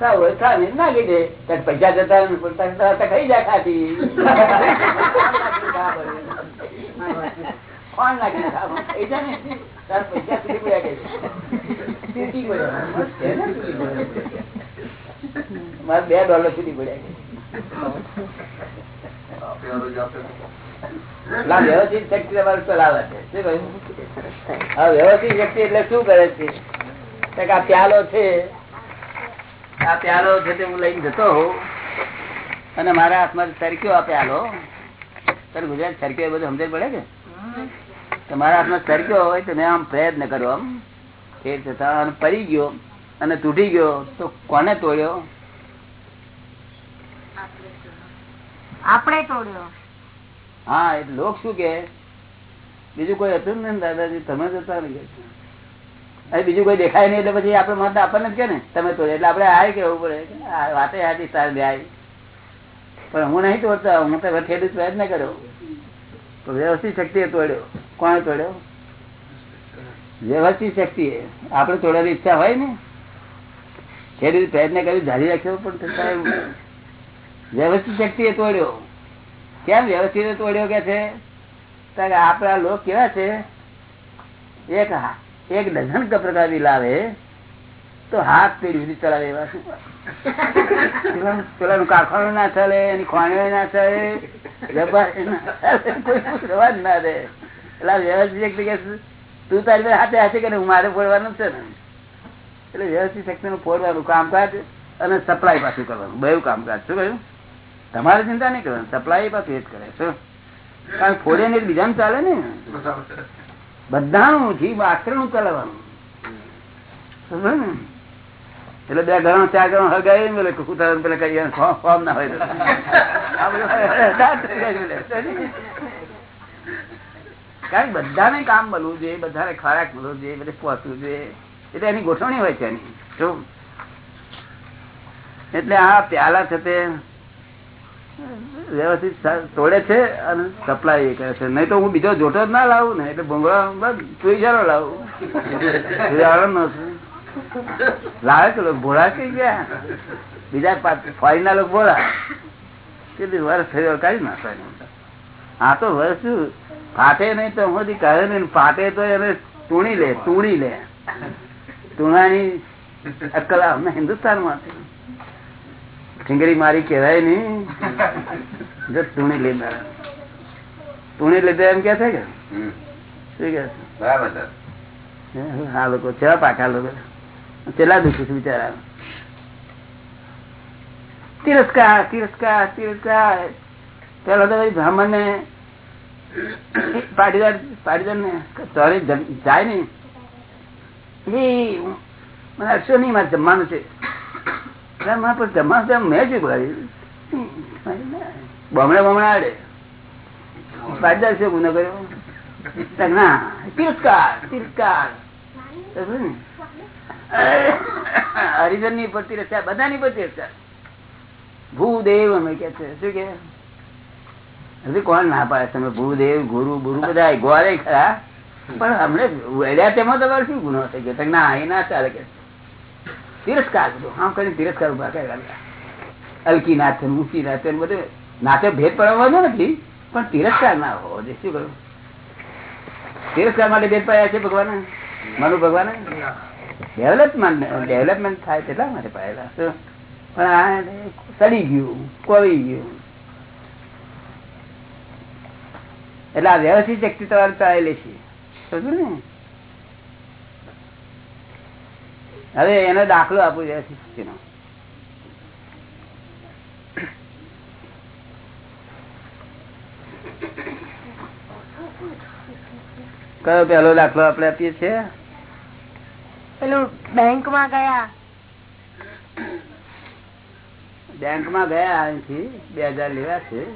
નાખી દે. પૈસા જતા ખાઈ જાય ખાતી. કોણ નાખી ખાઈ જાય ને. તાર પૈસા સુધી પડ્યા મારે બે ડોલર સુધી પડ્યા વ્યવસ્થિત શક્તિ તમારે ચલાવે છે. શું કહ્યું? હા વ્યવસ્થિત શક્તિ એટલે શું કરે છે? આ પ્યાલો છે આ પ્યાલો છે તે હું લઈને જતો હોઉં અને મારા હાથમાં સરક્યો આ પ્યાલો. તારે ગુજરાત સરક્યો એ બધું સમજણ પડે કે? મારા હાથમાં સરક્યો હોય તો મેં આમ પ્રયત્ન કર્યો આમ. ફેર છતાં પડી ગયો અને તૂટી ગયો. તો કોને તોડ્યો? આપણે તોડ્યો. હા એટલે લોક શું કે? બીજું કોઈ હતું ને દાદાજી? તમે જતા નહીં બીજું કોઈ દેખાય નહીં, એટલે પછી આપડે મત આપણને જ કે ને, તમે તો એટલે આપડે આ કેવું પડે વાતે હાથી સાર બે પણ હું નહીં તોડતો, હું તો ઠેડું પ્રયત્ન કર્યો. તો વ્યવસ્થિત શક્તિ તોડ્યો. કોણે તોડ્યો? વ્યવસ્થિત શક્તિ આપડે તોડવાની ઈચ્છા હોય ને ખેડૂત પ્રયત્ન કરી, ધારી રાખ્યો, પણ વ્યવસ્થિત શક્તિ એ તોડ્યો. કેમ વ્યવસ્થિત તોડ્યો કે છે? આપડા લોક કેવા છે? એક એક ડઝન કપ્રકારી લાવે, તો હાથ પેઢી ચલાવે એવા શું પેલા કારખાનું ના ચાલે, એની ખોણીઓ ના ચાલે ના તું તારી હાથે હાથે કે મારે ફોડવાનું છે ને. એટલે વ્યવસ્થિત શક્તિ નું ફોડવાનું, કામકાજ અને સપ્લાય પાછું કરવાનું બે કામકાજ. શું કહ્યું? તમારે ચિંતા નહીં કરવાનું, સપ્લાય પાછું એ જ કરે, શું? કારણ ફોડે ને બીજા ચાલે ને બધાનું જીવ આચરણ ચલાવવાનું એટલે બે ઘણો, ચાર ઘણો હગાવી કુતરા પેલા કઈ ફોર્મ ના હોય કારણ બધાને કામ મળવું જોઈએ, બધાને ખોરાક મળવું જોઈએ, બધે પહોંચવું જોઈએ. એટલે એની ગોઠવણી હોય છે એની. એટલે આ પ્યાલા છે તે વ્યવસ્થિત તોડે છે અને સપ્લાય કરે છે. નહીં તો હું બીજો જોટો જ ના લાવું ને, એટલે ભૂંગળા સુઈ જારો લાવું. લાવે તો ભોળા કઈ ગયા. બીજા ફોરી ના લોકો ભોળા. કેટલી વર્ષ થયો કાઢી નાખવા હા તો વર્ષ શું? ફાટે નહીં તો હું કહે નહીં, ફાટે તો એને તૂણી લે તૂણી લે. તૂણાની અક્કલ અમને હિન્દુસ્તાનમાં ઠીંગરી મારી કેવાય નઈ જો ટૂણી લીધા તુણી લીધા એમ કે છે કે? શું કે બરાબર હા લોકો ચેવા પાકા લોકો? ચેલા દુખી છે બિચારા. તિરસ્કાર તિરસ્કાર તિરસ્કાર. પેલા તો બ્રાહ્મણ ને પાટીદાર પાટીદાર ને સોરી જાય નઈ મને અક્ષર નહીં મારે જમવાનું છે. બમણે બમણે છે ગુનો કર્યો. તિરસ્કાર તિરસ્કાર. હરિજનની? પર તિરસ્કાર બધાની પર તિરસ્કાર ભૂદેવ અમે કે છે. શું કે? હજી કોણ ના પાડે? તમે ભૂદેવ, ગુરુ ગુરુ બધા ગોળે ખરા. પણ હમણાં વેડ્યા તેમાં તમારે શું ગુનો થઈ ગયો. ના, એ ના ચાલે કે. તિરસ્કાર બધું આમ કરીને તિરસ્કાર ઊભા કર્યા અલકી નાથન ઊંચી નાથન બધે. નાચે ભેદ પડવાનો નથી પણ તિરસ્કાર ના હોવો જોઈએ. શું કરું તિરસ્કાર માટે ભેદ પાયા છે ભગવાન? મારું ભગવાન? ડેવલપમેન્ટ ડેવલપમેન્ટ થાય તેટલા માટે પાયેલા પણ આ સડી ગયું કોળી ગયું. એટલે આ વ્યવસ્થિત શક્તિ તમારે ચાલેલી છે. સમજુ ને? હવે એનો દાખલો આપવો વ્યવસ્થિત કયો પેલો દાખલો આપડે આપીએ છીએ? પેલું બેંકમાં ગયા. બેંકમાં ગયા અહીંથી બે હજાર લેવા છે.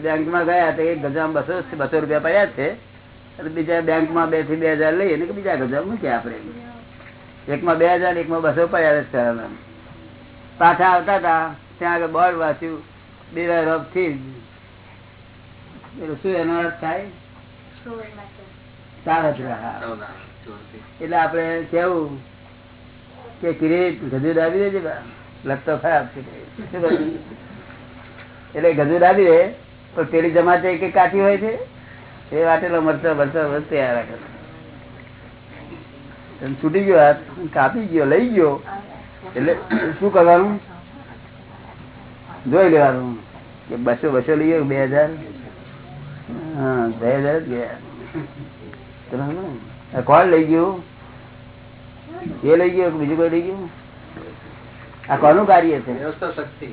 બેંકમાં ગયા તો એક ગજામ બસો બસો રૂપિયા પડ્યા છે. અને બીજા બેંકમાં બેથી બે હજાર લઈએ ને બીજા ગજામ મૂક્યા આપડે એક માં બે હજાર એક માં બસો પડ્યા છે પાછા આવતા હતા ત્યાં આગળ બોર્ડ વાંચ્યું બે ઓફથી શું એનો અર્થ થાય? એટલે આપડે કેવું કે કિરીટ ગજુ દાબી દેજે. લગતો ખરાબ છે. એટલે ગજુ દાબી દે પણ પેલી જમાતે કે કાચી હોય છે. એ વાટેલો મરચો મરચો તૈયાર રાખે છૂટી ગયો હાથ કાપી ગયો લઈ ગયો. એટલે શું કરવાનું? જોઈ લેવાનું કે બસો બસો લઈ ગયો બે હજાર? હા બે હજાર જ ગયા. કોણ લઈ ગયું? એ લઈ ગયો બીજું કોઈ લઈ ગયું? આ કોનું કાર્ય છે? વ્યવસ્થા શક્તિ.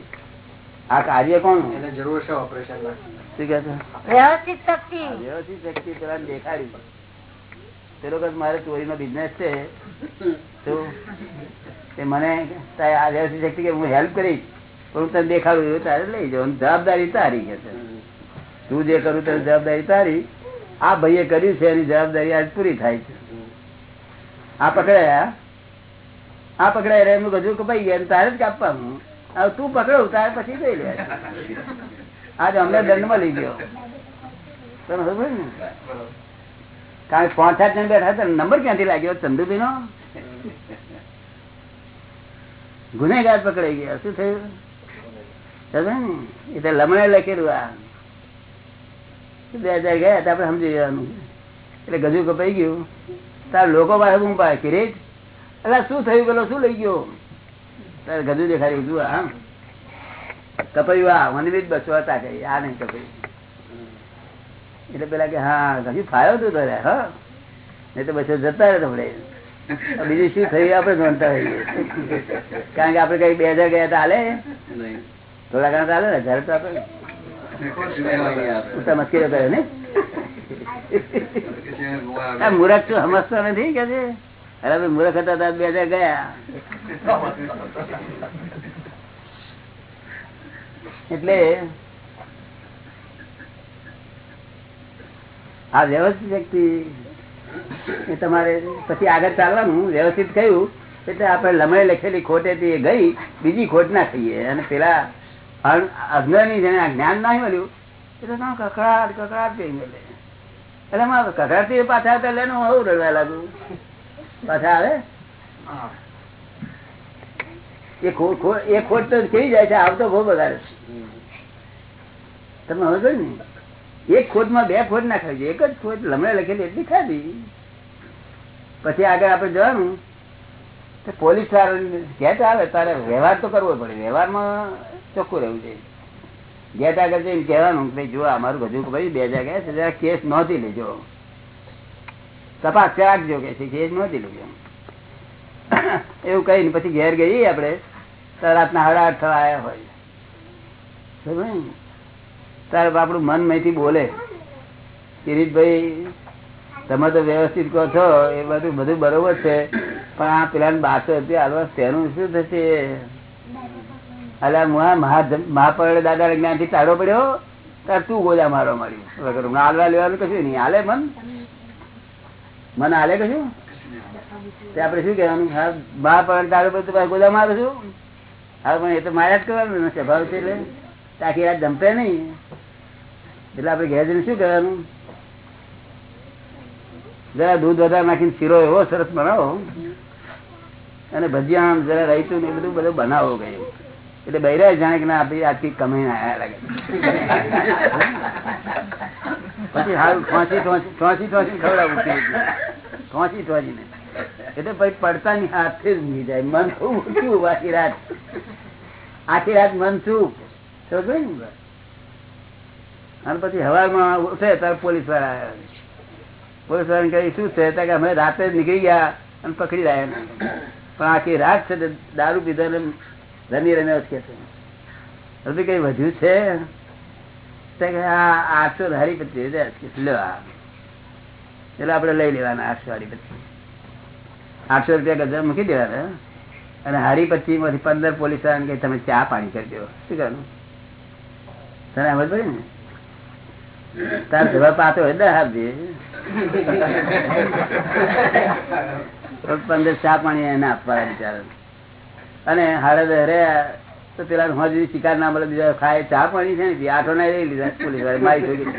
આ કાર્ય કોણ એને જરૂર છે ઓપરેશન શું કે છે? વ્યવસ્થિત શક્તિ. વ્યવસ્થિત શક્તિ પેલા દેખાડી. પેલો કહે મારે ચોરીનો બિઝનેસ છે. તો તે મને તારે આ વ્યવસ્થિત શક્તિ કે હું હેલ્પ કરીશ, પણ હું તને દેખાડું તારે લઈ જાઉં જવાબદારી તારી કે તું જે કરું તે જવાબદારી તારી. આ ભાઈએ કર્યું છે, એની જવાબદારી આજ પૂરી થાય છે. આ પકડાયા? આ પકડાય એમનું ગજુ કપાઈ ગયા તારે જ કાપવાનું. હવે તું પકડો તારે પછી જઈ લે આજે અમને દંડમાં લઈ ગયો. તમે ખબર ને? કારણ કે પાંચ આઠ જણ બેઠા હતા નંબર ક્યાંથી લાગ્યો? ચંદુભાઈ નો ગુનેગાર પકડાઈ ગયા. શું થયું? ને? એ તો લમણે લખેલું આ. બે હજાર ગયા તો આપડે સમજી જવાનું. એટલે ગજુ કપાઈ ગયું. તાર લોકો પાસે હું પાસે કિરીટ એટલે શું થયું પેલો? શું લઈ ગયો? તારે ગજુ દેખાડ્યું જુઓ હા. કપાયું આ મને બી બસો તા કઈ આ નહીં કપાયું. એટલે પેલા કે હા હજી ફાયો તું તારે હા. નહીં તો પછી જતા રહે તમને બીજું શું થયું આપડે જાણતા હોઈએ. કારણ કે આપડે કઈ બે હજાર ગયા તો હાલે? થોડા ઘણા હાલે ને હજાર તો આપડે ઉલટા કરે ને? આ મૂર્ખ છું સમજતો નથી કે છે? અરે ભાઈ મૂર્ખ હતા તો બે હજાર ગયા. એટલે આ વ્યવસ્થિત વ્યક્તિ એ તમારે પછી આગળ ચાલવાનું. વ્યવસ્થિત કહ્યું એટલે આપણે લમણે લખેલી ખોટેથી એ ગઈ. બીજી ખોટ ના થઈએ. અને પેલા અજ્ઞાની જેને જ્ઞાન ના મળ્યું, એટલે તમે કકડાટ કકડાટ થઈ ગયેલે. એટલે મારે કકડાટથી પાછા આવતા એટલે હું આવું રડવા લાગુ. પાછા આવે? એ ખોટ ખોટ- એ ખોટ તો કેવી જાય છે. આવતો બહુ છે. તમે હવે ને? એક ખોટમાં બે ખોટ ના ખાવી એક જ ખોટ લમણે લખેલી એટલી ખાધી પછી આગળ આપણે જવાનું તો પોલીસ ગેટ આવે, તારે વ્યવહાર તો કરવો પડે. વ્યવહારમાં ચોખ્ખું રહેવું જોઈએ. ગેટ આગળ જઈને કહેવાનું કે જો અમારું બધું ભાઈ બે હજાર ગયા કેસ નોંધી લેજો. તપાસ રાખજો કે કેસ નોંધી લેજો. એવું કહીને પછી ઘેર ગઈ આપણે. રાતના આઠ થવા આવ્યા હોય? તારે આપણું મન મહીથી બોલે. કિરીટભાઈ, તમે તો વ્યવસ્થિત કહો છો, એ બધું બધું બરોબર છે. પણ આ પેલા રૂપિયા હાલવા તેનું શું થશે? અલ્યા મુઆ મહા- મહાપડ દાદા જ્ઞાનથી તાળો પડ્યો? તાર તું ગોજા મારો મળ્યું વગર લેવાનું કશું નહીં. હાલે મન? મન હાલે કશું? આપડે શું કહેવાનું? હા મહાપડ તાળો પડ્યો ગોજા મારું છું. હા, પણ એ તો માયા જ કરવાનું સ્વભાવ છે એટલે. તાકી રાત જમપે નહીં. એટલે આપડે ઘેર જઈને શું કરવાનું? જરા દૂધ વધારે નાખીને શીરો એવો સરસ બનાવો. અને ભજીયા જરા રહીતું ને બધું બધું બનાવો ગયું એટલે બૈરા જાણે કે ના આપી આખી કમાઈને આયા લાગે. પછી હાલ ઠોંસી ઠોંસી ઠોંસી ખવડાવું ઠોંસી ઠોંસી ને એટલે પછી પડતા ની હાથે જ ઉંઘી જાય. મન ખૂબ આખી રાત. આખી રાત મન શું? સમજો ને અને પછી હવામાં ઉઠે ત્યારે પોલીસવાળા આવ્યા પોલીસ વાળાને કહી શું છે? કે અમે રાતે નીકળી ગયા અને પકડી રહ્યા પણ આખી રાત છે દારૂ પીધા ને રમી રમ્યો કે છે. હજી કઈ વધ્યું છે? કે, આ આઠસો હારી પચીસ લ્યો આ. એટલે આપડે લઈ લેવાના આઠસો હારી પચીસ આઠસો રૂપિયા ગજર મૂકી દેવાના. અને હારી પચીસમાંથી પંદર પોલીસ વાળાને કહી, તમે ચા પાણી કરજો. શું કરવાનું? તને સમજ પડી ને? તાર જવાબ પાતો હોય દસ આપજે પંદર ચા પાણી એને આપવા બિચારા અને હાડે રહ્યા તો પેલા હોજી શિકાર ના મળે, બીજા ખાય ચા પાણી છે ને આઠો ના લઈ લીધા પોલીસવાળા, મારી થોડી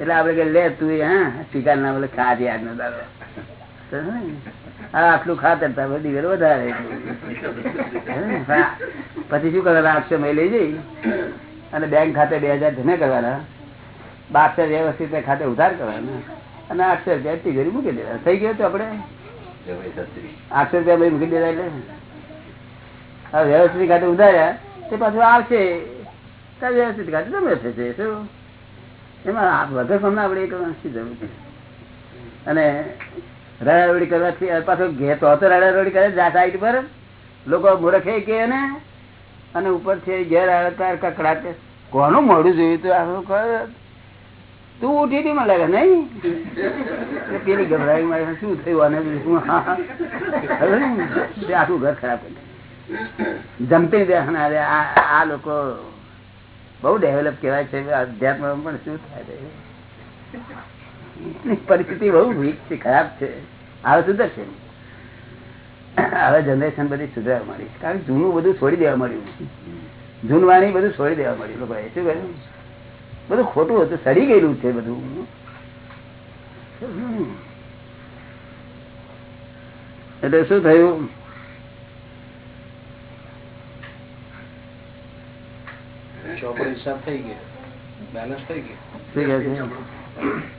એટલે આપડે કે લે તું હા, શિકાર ના મળે, ખા જે આજનો હે આટલું ખાતર તા બધી ઘર વધારે. પછી શું કરવાના આપશે મેં લઈ જઈ. અને બેંક ખાતે બે હજાર ધને કરવાના. બારસો વ્યવસ્થિત ખાતે ઉધાર કરવાના. અને આઠસો રૂપિયા તિજોરી મૂકી દેવા થઈ ગયો તો આપણે? આઠસો રૂપિયા ભાઈ મૂકી દેવા એટલે? હવે વ્યવસ્થિત ખાતે ઉધાર્યા, તે પાછું આવશે. ત્યાં વ્યવસ્થિત ખાતે તમે થશે, શું? એમાં વગર તમને આપણે એ કરવાની શી જરૂર છે? અને રડારોડી કરવાથી પાછો ઘેર તો રડારોડી કરે જા સાઈડ પર. લોકો મૂર્ખે કે ને અને ઉપરથી ઘેર આવે ત્યારે કકડાટ. કોનું મોડું જોયું તો આવું તું ઉઠી હતી મને લાગે નહીં? પેલી ગભરાઈ મારી શું થયું અને બીજું શું? હા હા. હવે ને, તે આખું ઘર ખરાબ જમતી દેખાના આ લોકો બહુ ડેવલપ કહેવાય છે અધ્યાત્મ પણ શું થાય પરિસ્થિતિ બહુ વીક છે ખરાબ છે. હવે સુધરશે હવે જનરેશન બધી સુધારવા મળી કારણ કે જૂનું બધું છોડી દેવા મળ્યું જૂનવાણી બધું છોડી દેવા મળ્યું લોકોએ શું કહ્યું બધું ખોટું હતું સડી ગયેલું છે બધું. એટલે શું થયું? હિસાબ થઈ ગયો. બેલેન્સ થઈ ગયો.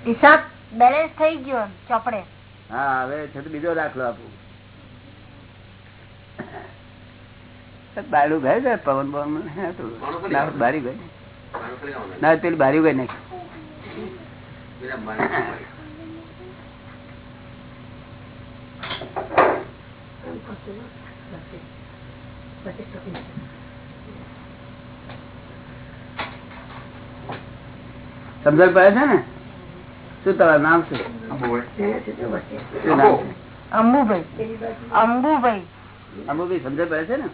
હિસાબ બેલેન્સ થઈ ગયો ચોપડે. હા હવે છે તો બીજો દાખલો આપું. બારું ગયું છે પવન પવન હે તો ના, બારી ગઈ ના પેલી બારી ગઈ નાખી. સમજણ પડે છે ને? શું તમારું નામ શું? અંબુભાઈ. અંબુભાઈ. અમુભાઈ સમજણ પડે છે ને?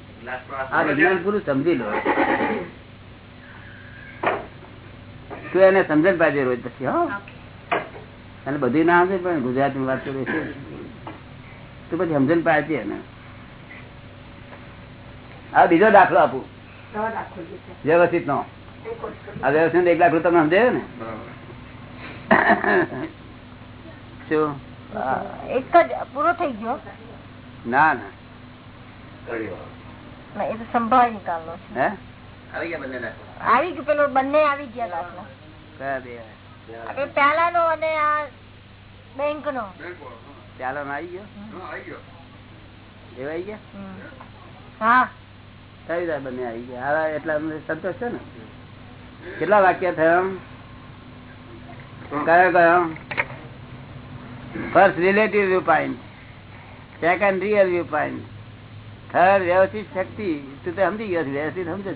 આ વિજ્ઞાન પૂરું સમજી લો. તું એને સમજણ પાડજે રોજ પછી હા. અને બધી ના સમજે પણ ગુજરાતી વાત કરે છે. તો પછી સમજણ પાડજે એને. હા બીજો દાખલો આપું. વ્યવસ્થિત નો આ વ્યવસ્થિત એક દાખલો તમે સમજાયો ને? શું? એક જ પૂરો થઈ ગયો. ના ના. એ તો સંભાળી નીકાળો છે. આવી ગયું પેલો બંને આવી ગયા દાખલો. કયા બે? આપણે પેલા નો અને આ બેંક નો ચાલો આવી ગયો. એવા ગયા? હા. કઈ બંને આવી ગયા? હારા એટલા અમને સંતોષ છે ને? કેટલા વાક્ય થયા? કયો કયો? First relative view point second real view point third વ્યવસ્થિત શક્તિ. તું તો સમજી ગયો વ્યવસ્થિત સમજ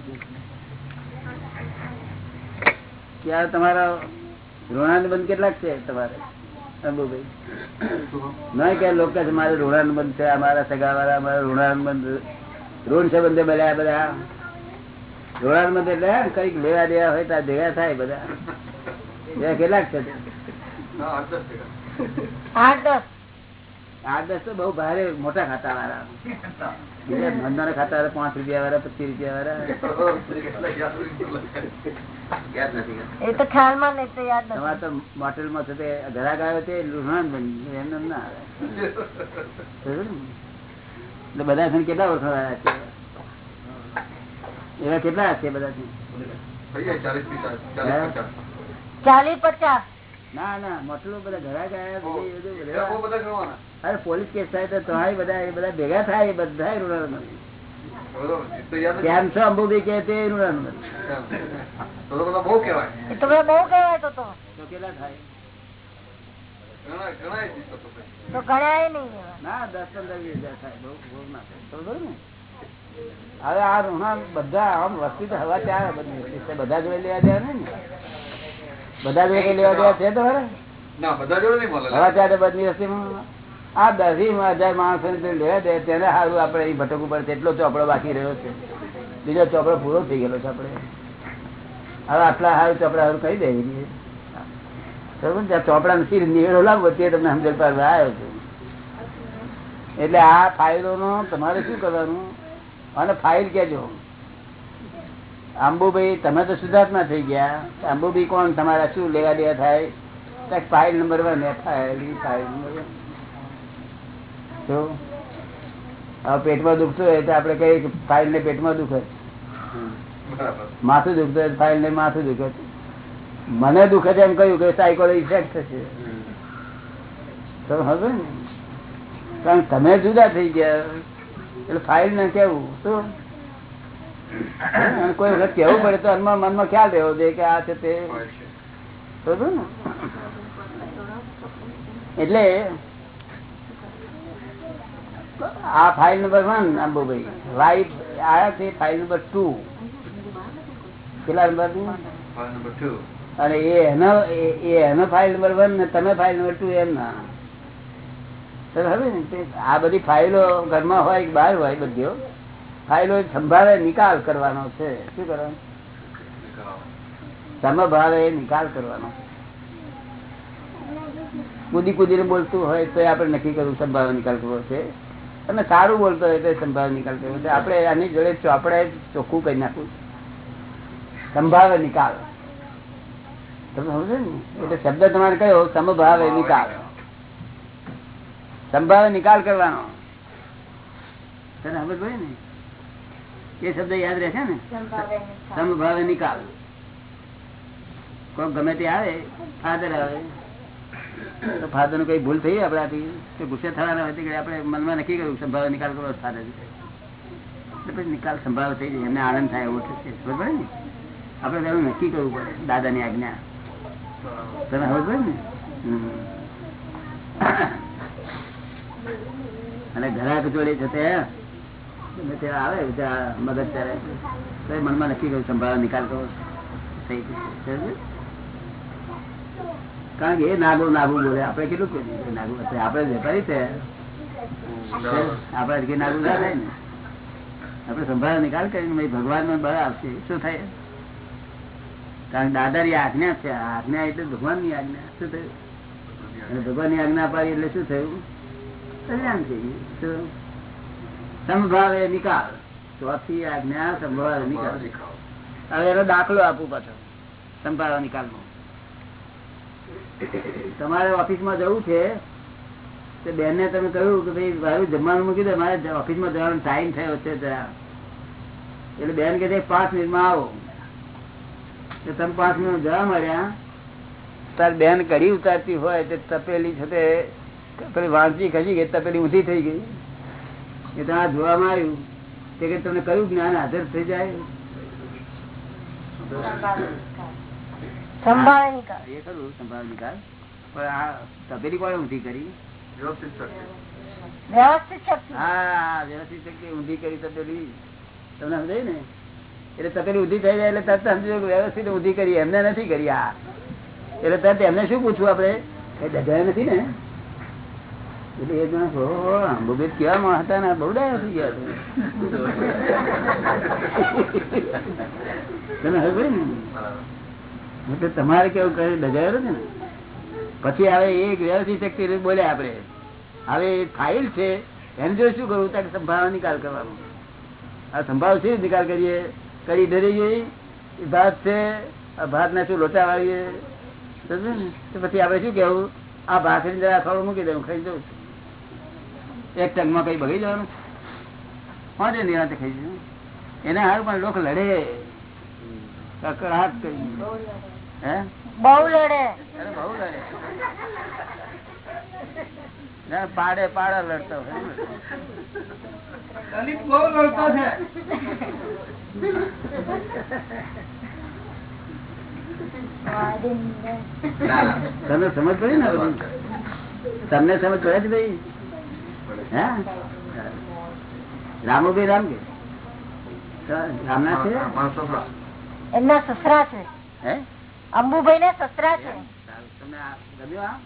ક્યારે તમારા ઋણાનુબંધ કેટલાક છે તમારે? અંબુભાઈ? ના કે લોકો મારે ઋણાનુબંધ છે અમારા સગાવાળા અમારા ઋણાનુબંધ ઋણ સંબંધે બધા. બધા ઋણાનુબંધ એટલે કંઈક લેવા દેવા હોય ત્યાં ભેગા થાય બધા. એ કેટલાક છે? આઠ દસ. આઠ દસ તો બહુ ભારે મોટા ખાતા વાળા બીજા ધંધાના ખાતા વાળા પાંચ રૂપિયા વાળા પચીસ રૂપિયા વાળા એ તો ખ્યાલમાં નહીં તો યાદ તમારે તો મોટેલમાં છે તે ઘરાક આવ્યો તે ઋણાનુબંધ એમને ના આવે. એટલે બધા છે કેટલા વર્ષ છે? એવા કેટલા છે બધા ચાલીસ પચાસ? ના ના મોટલો બધા ઘરા બધા. અરે પોલીસ કેસ થાય તો તમારી બધા એ બધા ભેગા થાય એ બધા ઋણાનુબંધ કેમ છો. અંબુભાઈ કે તે ઋણાનુબંધ બહુ કેવાય એ બહુ તો કેટલા થાય? ને હવે આ રૂણા બધા આમ વસ્તી તો હવા ત્યાં બધી બધા જોઈ લેવા જાય ને? બધા જોડે લેવા દેવા છે તમારે ના બધા જોડે નહીં મળે. હવા ચાર બધી વસ્તીમાં આ દસ હજાર માણસો લેવા દે તેને સારું આપણે અહીં ભટકવું પડે તેટલો ચોપડો બાકી રહ્યો છે. બીજો ચોપડો પૂરો થઈ ગયેલો છે આપણે. હવે આટલા સારું ચોપડા સારું કહી દે બરોબર? ચોપડા નથી નિવેડો લાગવો તે તમને સમજણ પાડવા આવ્યો છું. એટલે આ ફાઇલો નો તમારે શું કરવાનું? અને ફાઇલ કેજો આંબુભાઈ, તમે તો સુધાર્થમાં થઈ ગયા. આંબુભાઈ કોણ? તમારા શું લેવા દેવા થાય? File number one file file number તો? પેટમાં દુખતું હોય તો આપણે કહીએ કે ફાઇલ ને પેટમાં દુખે. માથું દુખતું હોય ફાઇલ ને માથું દુખે. મને દુખે છે એમ કહ્યું કે સાયકોલ ઇફેક્ટ થશે. તો હવે ને? કારણ તમે જુદા થઈ ગયા. એટલે ફાઇલ ને કેવું? શું? કોઈ વખત કેવું પડે તો મનમાં મનમાં ખ્યાલ રહેવો જોઈએ કે આ છે તે. એટલે આ file number one Ambubhai wife આયા છે ફાઇલ નંબર ટુ કેટલા નંબર અને એ એનો એ- એનો ફાઇલ નંબર વન ને તમે ફાઇલ નંબર ટુ એમ ના. આ બધી ફાઇલો ઘરમાં હોય કે બહાર હોય બધી ફાઇલો સંભાળે નિકાલ કરવાનો છે. શું કરવાનું સમભાવે નિકાલ કરવાનો. કુદી કુદીને બોલતું હોય તો આપણે નક્કી કરવું સંભાવે નિકાલ કરવો છે. અને સારું બોલતો હોય તો સંભાવે નિકાલ કરવો છે. આપણે આની જોડે ચોપડે ચોખ્ખું કરી નાખવું સંભાવે નિકાલ. તમે સમજો ને? એટલે શબ્દ તમારે કયો? સમભાવે નિકાલ. સંભાવે નિકાલ કરવાનો. તને સમજ હોય ને? એ શબ્દ યાદ રહેશે ને? સમભાવે નિકાલ. કોઈ ગમે તે આવે ફાધર આવે. તો ફાધરનું કઈ ભૂલ થઈ આપણાથી? તો ગુસ્સે થવાના હોય કે આપણે મનમાં નક્કી કર્યું સંભાવે નિકાલ કરવો ફાધર પછી નિકાલ સંભાવ થઈ જાય એમને આનંદ થાય એવું થશે. પડે ને? આપણે તેનું નક્કી કરવું પડે દાદાની આજ્ઞા. તમે ખબર પડે ને. અને ઘરાક જોડે છે આવે મદદ કરે તો એ મનમાં નક્કી કર્યું સંભાવ નિકાલ કરવો થઈ કારણ કે એ નાગુ નાગુ બોલે. આપડે કેટલું નાગુ આપડે વેપારી છે. આપડે કે નાગુ ના થાય ને આપડે સંભાળ નિકાલ કરીને ભગવાન નો બળ આવશે. શું થાય? કારણ કે દાદાની આજ્ઞા છે. આજ્ઞા એટલે ભગવાનની આજ્ઞા. શું થયું? ભગવાનની આજ્ઞા પાડી એટલે શું થયું? કલ્યાણ થઈ ગયું. શું? સમભાવે નિકાલ. ચોથી આજ્ઞા સંભાવે નિકાલ. હવે એનો દાખલો આપું પાછો સંભાળવા નિકાલનો. તમારે ઓફિસમાં જવું છે તો બેન ને તમે કહ્યું કે ભાઈ મારું જમવાનું મૂકી દે મારે ઓફિસમાં જવાનો ટાઈમ થયો છે જરા. એટલે બેન કે પાંચ મિનિટમાં આવો. તો તમે પાંચ મિનિટ જવા મળ્યા તાર બેન કઢી ઉતારતી હોય તે તપેલી છે તે પેલી વાંચી ખસી ગઈ તપેલી ઊંધી થઈ ગઈ. એ ત્યાં જોવામાં આવ્યું. તે કે તમને કયું જ્ઞાન હાજર થઈ જાય? એ ખરું સંભાવ નિકાલ. પણ આ તપેલી કોણે ઊંધી કરી? વ્યવસ્થિત શક્તિ હા વ્યવસ્થિત શક્તિ ઊંધી કરી તમને સમજાય ને? એટલે તપેલી ઊંધી થઈ જાય એટલે તરત સમજો વ્યવસ્થિત ઊંધી કરી. એમને નથી કરી આ. એટલે તરત એમને શું પૂછવું આપડે એ નથી ને? એટલે એ જણા અંબુબેદ કેવા માં હતા ને? બહુ ડાયા થઈ ગયા છે તમે હવે ને? એટલે તમારે કેવું કરે ડગાયો ને? પછી હવે એક વ્યવસ્થિત શક્તિ બોલ્યા આપડે હવે એ ફાઇલ છે, એને જો શું કરવું? ત્યાં સંભાવ નિકાલ કરવાનો. આ સંભાવ છે નિકાલ કરીએ? કરી ડરી ગઈ, એ ભાત છે ભાત ના શું લોચા વાળીએ? ને? પછી આપડે શું કેવું આ ભાખરી જરા થોડું મૂકી દઉં, ખાઈ દઉં એક ટંગમાં કઈ બગડી જવાનું પાંચે નિરાતે ખાઈ જવું એને હાર પણ લોકો લડે. કકડાટ કરી હે? બહુ લડે. અરે બહુ લડે. ના, પાડે પાડા લડતો. હોય તમને સમજ પડી ને તમને સમજ પડે છે ભાઈ? રામુભાઈ રામ કે રામના છે? એમના સસરા છે. હે? અંબુભાઈ ના સસરા છે. તમને આ?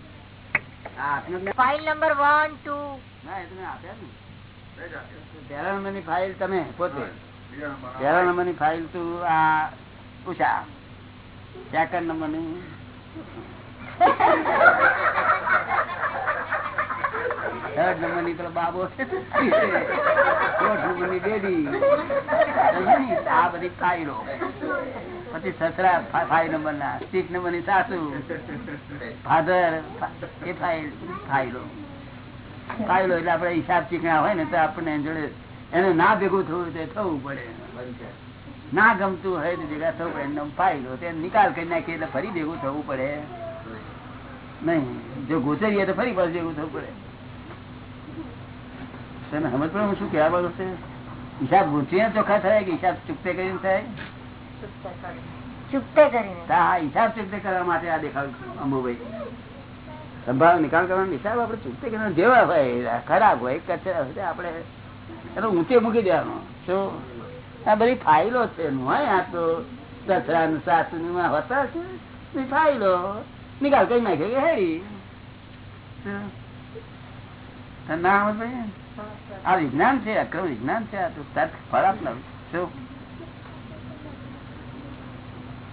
ફાઇલ નંબર વન ટુ ના, એ તમે આપ્યા ને. પહેલા નંબરની ફાઇલ તમે પોતે. પહેલા નંબરની ફાઇલ તું આ ઉષા સેકન્ડ નંબરની. થર્ડ નંબરની પેલો બાબો. ફોર્થ નંબરની બેબી આ બધી કાયરો પછી સસરા ફાઈવ નંબર ના સિક્સ નંબરની સાસુ ફાધર એ ફાઈલો ફાઇલો. એટલે આપડે હિસાબ ચીકણા હોય ને તો આપણને જોડે એને ના ભેગું થવું તે થવું પડે. ના ગમતું હોય તો ભેગા થવું પડે. એનો ફાઇલો તે નિકાલ કરી નાખીએ એટલે ફરી ભેગું થવું પડે. નહીં, જો ગોચરીએ તો ફરી પાછું ભેગું થવું પડે. તને સમજ પડે હું શું કહેવા માંગુ છે? હિસાબ ગૂંચીને ચોખ્ખા થાય કે હિસાબ ચૂકતે કરીને થાય? ચૂકતે કરીને. તો હિસાબ ચૂકતે કરવા માટે આ દેખાવ અંબુભાઈ સંભાવ નિકાલ કરવાનો હિસાબ આપણે ચૂકતે કરવાનો. જેવા હોય ખરાબ હોય કચરા હોય આપણે એનો ઊંચે મૂકી દેવાનો. શું? આ બધી ફાઇલો છે એનું હોય આ તો દસરાનું સાસુ નું આ હોતા છે ફાઇલો. નિકાલ કરી નાખ્યો કે હેરી? ના ભાઈ આ વિજ્ઞાન છે અક્રમ વિજ્ઞાન છે? આ તો તર્ક ફળ ન શું?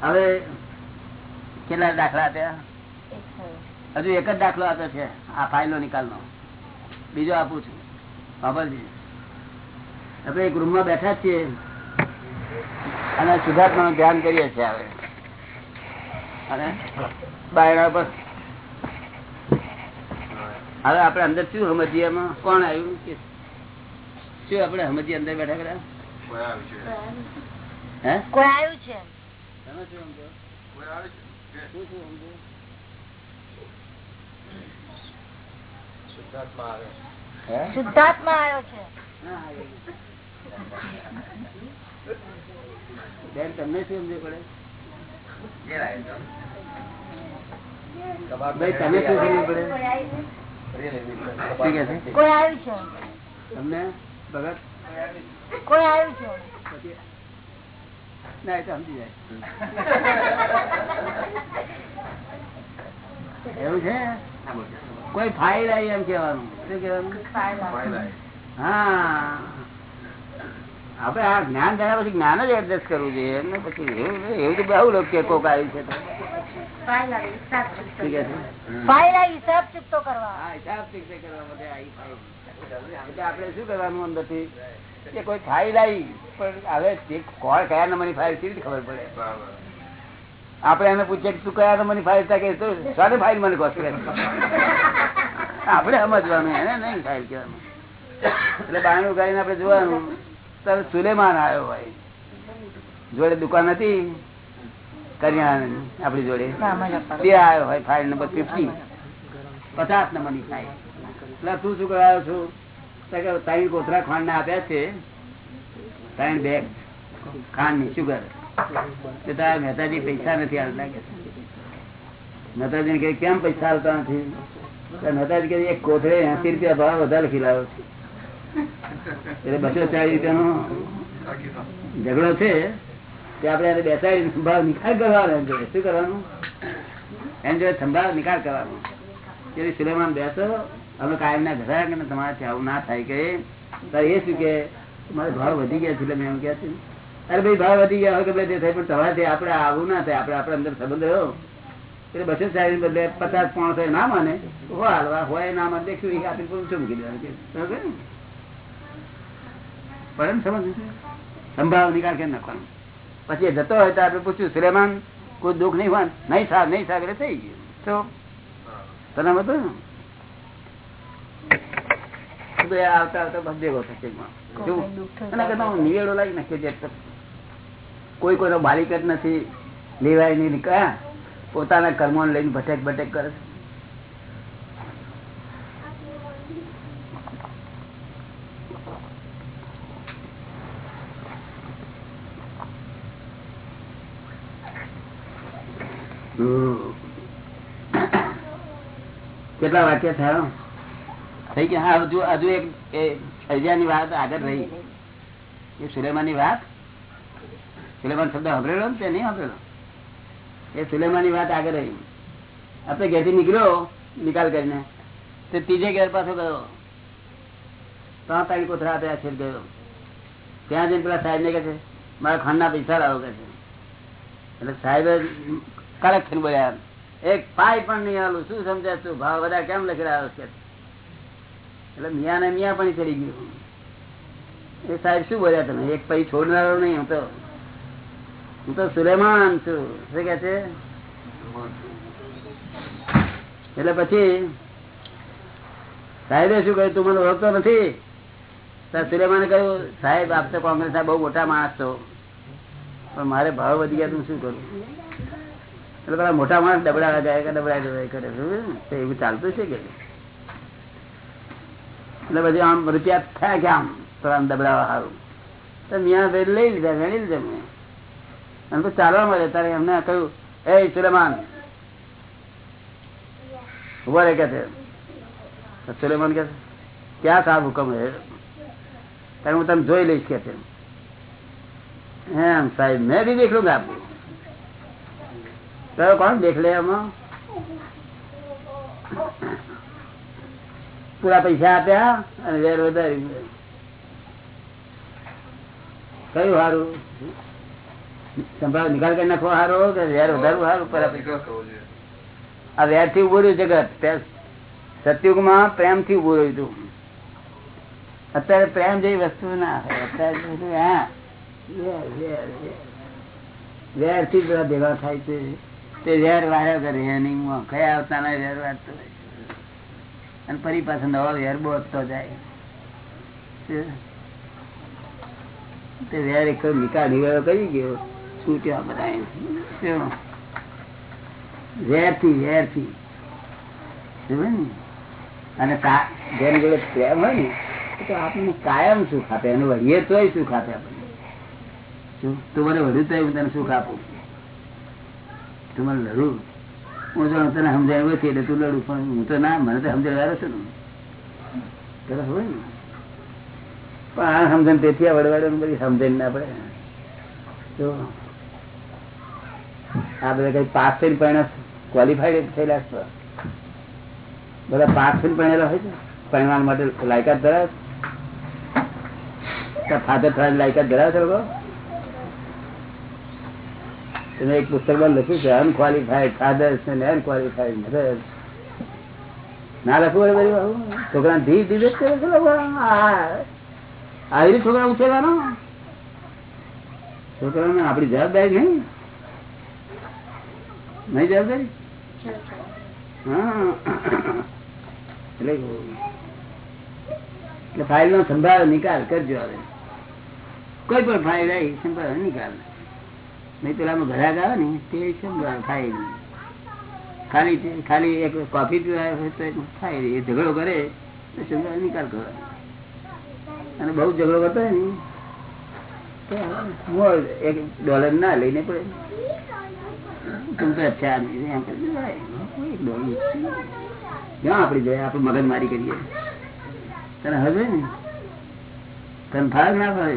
હવે કેટલા દાખલા આપ્યા? હજુ એક જ દાખલો આપ્યો છે, આ ફાઇલો નિકાલનો. બીજો આપું છું. બાબાજી આપણે એક રૂમમાં બેઠા છીએ. અને સુધાર્થમાં ધ્યાન કરીએ છીએ હવે. અને બાયણા પર હવે આપણે અંદર શું સમજીએ એમાં? કોણ આવ્યું? કે શું આપડે સમજીએ અંદર બેઠા સમજો? સમજો? છે. બેન તમને શું સમજવું પડે? ભાઈ તમે શું સમજવું પડે? તમને? ભગત કોઈ આવ્યું છે ના એ તો સમજી જાય. એવું છે? કોઈ ફાઇલ આવી એમ કેવાનું શું કેવાનું હા. આપડે આ જ્ઞાન થયા પછી જ્ઞાન જ એડજસ્ટ કરવું જોઈએ. એમને પછી એવું એવું તો બહુ લોકો કે કોક આવ્યું છે આપડે શું કે કોઈ ફાઇલ આવી પણ હવે કોણ કયા નંબરની ફાઇલ કેવી રીતે ખબર પડે. આપડે એને પૂછીએ કે તું કયા નંબરની ફાઇલ થાય કે તું સારી ફાઇલ મને કોસ્ટ આપડે સમજવાનું એને નહીં ફાઇલ કહેવાનું એટલે બાયણું કરીને આપડે જોવાનું. ત્યારે સુલેમાન આવ્યો ભાઈ. જોડે દુકાન હતી? કરિયાણાની આપણી જોડે. તે આવ્યો ભાઈ ફાઇલ નંબર ફિફ્ટી પચાસ નંબરની ફાઇલ એટલે તું શું કરાયો છું? ત્રણ કોથરા ખાંડ ના આપ્યા છે. ત્રણ બેગ ખાંડની શુગર તે તારા મહેતાજી પૈસા નથી હાલતા કે. મહેતાજી ને કેમ પૈસા હાલતા નથી? મહેતાજી કે એક કોથળે એસી રૂપિયા ભાવ વધારે ખીલાવ્યો છે. એટલે બસો ચાલીસ રૂપિયાનો ઝઘડો છે તે આપણે એને બેસાડી સંભાવ નિકાલ કરવાનો એમ જોઈએ શું કરવાનું? એમ જોઈએ સંભાવ નિકાલ કરવાનો. કે સુલેમાન બેસો, અમે કાયમ ના ઘરા કે તમારાથી આવું ના થાય કે. એ શું કે? મારે ભાવ વધી ગયા છે એમ કહે છે અરે ભાઈ ભાવ વધી ગયા હોય કે તે થાય, પણ તમારાથી આપણે આવું ના થાય. આપણે આપણે અંદર સંબંધ રહ્યો. એટલે બસો સાહેબ બદલે પચાસ પાંચસો ના માને. હોય હાલવા, હોય ના માને દેખ્યું એ આપીને પૂછું મૂકી દેવાનું? કે સમજે સંભાવ નિકાલ કરી નાખવાનો? પછી જતો હોય તો આપણે પૂછ્યું સુલેમાન કોઈ દુઃખ નહીં હોય? નહીં સાહેબ નહીં સાહેબ એટલે થઈ ગયું. તો તને બધું આવતા આવતા બધે ભેગો થશે એમાં. કેવું? એના કરતા હું નિવેડો લાવી નાખ્યો છે તો. કોઈ કોઈનો માલિક જ નથી. લેવાય નહીં કયા પોતાના કર્મો લઈને ભટેક ભટેક કરે છે. કેટલા વાક્ય થયા? થઈ ગયા. હા, હજુ હજુ એક એ સૈજાની વાત આગળ રહી. એ સુલેમાની વાત? સુલેમાન શબ્દ સાંભળેલો ને તે? નહીં સાંભળેલો? એ સુલેમાની વાત આગળ રહી. આપણે ઘેરથી નીકળ્યો નિકાલ કરીને. તે ત્રીજે ઘેર પાછો ગયો. ત્રણ તારીખ કોથરા આપ્યા છે ગયો. ત્યાં જઈને પેલા સાહેબ ને કહે છે, મારા ખાંડના પૈસા લાવો કે છે. એટલે સાહેબે કડક થઈને બોલ્યા એક પાય પણ નહીં હાલું શું સમજાય ભાવ બધા કેમ લખી એટલે મિયા ને મિયા પણ ચડી ગયું. એ સાહેબ શું બોલ્યા તમે? એક પૈ છોડનારો નહીં, હું તો હું તો સુલેમાન છું. શું કે છે? એટલે પછી સાહેબે શું કહ્યું? તું મને ઓળખતો નથી? સુલેમાને કહ્યું, સાહેબ, આપ તો કોંગ્રેસ બહુ મોટા માણસ છો. પણ મારે ભાવ વધી ગયા, તું શું કરું? એટલે પેલા મોટા માણસ ડબડા જાય કે ડબડા જાય કરે તો એવું ચાલતું છે કે એટલે પછી આમ રૂપિયા થયા કે આમ, તો આમ સારું તો મિયા લઈ લીધા ગણી લીધા મેં અને પછી ચાલવા મળે તારે એમને કહ્યું, એ સુલેમાન. ઊભા રે કે છે? સુલેમાન કે ક્યાં સાહેબ હુકમ હે? તારે હું તમે જોઈ લઈશ કે છે. એમ સાહેબ, મેં બી દેખ લઉંગા આપું. તારો કોણ દેખ લે પૂરા પૈસા આપ્યા અને વેર વધારી કયું સારું સંભાળ નિકાલ કરી નાખવો સારો કે વેર વધારવું સારું પૂરા પૈસા આ વેરથી ઉભું રહ્યું જગત. સતયુગમાં પ્રેમથી ઉભું રહ્યું હતું અત્યારે પ્રેમ જેવી વસ્તુ ના અત્યારે વેરથી બધા ભેગા થાય છે. તે વેર વાર્યા કરે એની કયા ફરી પાછો નવો વેર બોધતો જાય. તે વેર એક નીકાળી ગયો કરી ગયો. છૂટ્યા બધા? વેરથી વેરથી? અને જેમ જોડે પ્રેમ હોય ને તો આપણને કાયમ સુખ આપે. અને વળીએ તોય સુખ આપે આપણને? તું મને વળ્યું તો હું તને સુખ આપું. તું મને લડું હું જો તને સમજાય નથી એટલે તું લડું, પણ હું તો ના, મને તો સમજાય છું ને. હોય ને? પણ આ સમજણ તેથી આ વડવાડે બધી સમજણ ના પડે. તો આ બધા કઈ પાસ થઈને પરિણામ ક્વોલિફાઈડ થયેલા બધા? પાસ થઈને ભણેલા હોય છે? પરિણામ માટે લાયકાત ધરાવે ફાધર થવાની લાયકાત ધરાવે છે લોકો? તમે એક પુસ્તકમાં લખ્યું છે અનક્વોલિફાઈડ ફાધર્સ છે ને અનક્વોલિફાઈડ મધર્સ ના લખવું બધું આવું? છોકરાને ધીર ધીરે આવી રીતે છોકરા ઉછેરવાનો? છોકરાને આપણી જવાબદારી નહીં? નહીં જવાબદારી? હા. એટલે એટલે ફાઇલ નો સંભાળ, નિકાલ કરજો હવે. કોઈ પણ ફાઇલ આવી, સંભાળ, નિકાલ. નહીં પેલા ઘરાક આવે ને તે સંભાળ ફાઇલ ખાલી ખાલી એક કોફી પીવા તો એક એ ઝઘડો કરે તો નિકાલ કરો અને બહુ ઝઘડો કરતો હોય ને તો એક ડોલર ના લઈને પડે. તું તો અચ્છા આદમી એમ કરી. એક ડોલર જ્યાં આપડી જોઈએ? આપણે મગજ મારી કરીએ. તને હવે ને? તને ફાળ ના ફાવે